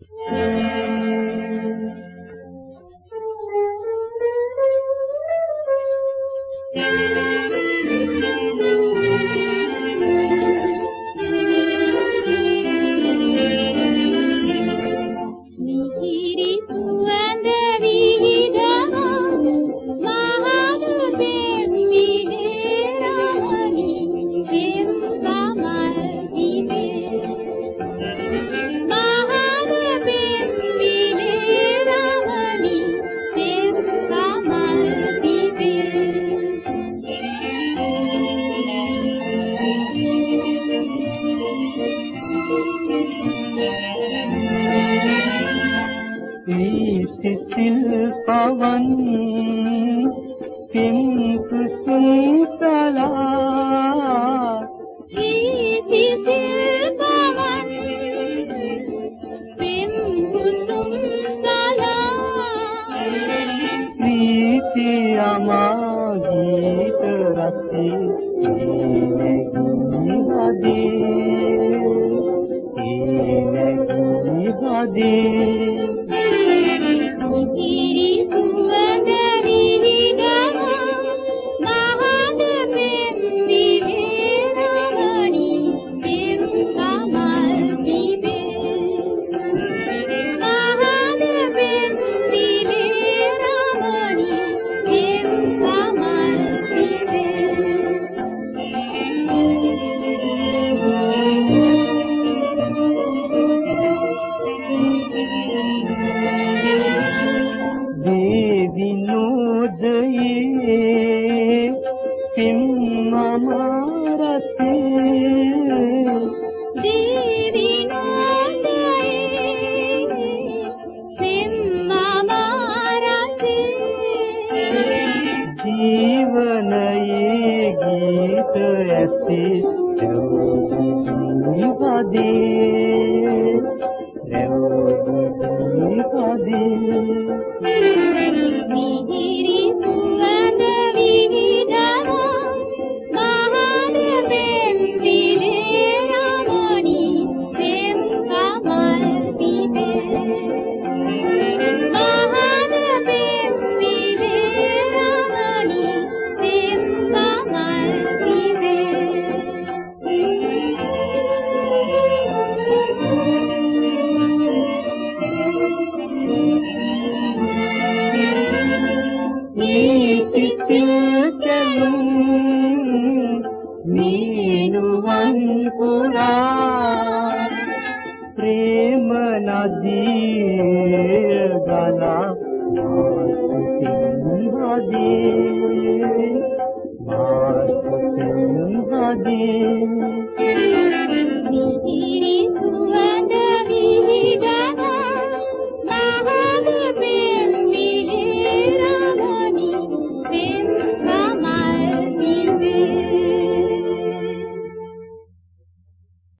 Thank you. සිසිල් පවන් පින් කුසුම් කලා සිසිල් පවන් පින් කුසුම් කලා ප්‍රීති අමා ගීත රසී හදේ හදේ പൂജയെ പിന്മമാരത്തി ജീവനയേ ഗീതയത്തി രൗദീവദേ രൗദീ poder. හදේ මීනුවන් පුරා ප්‍රේම නදී ගලා මාසින් හදේ. මාසින් හදේ.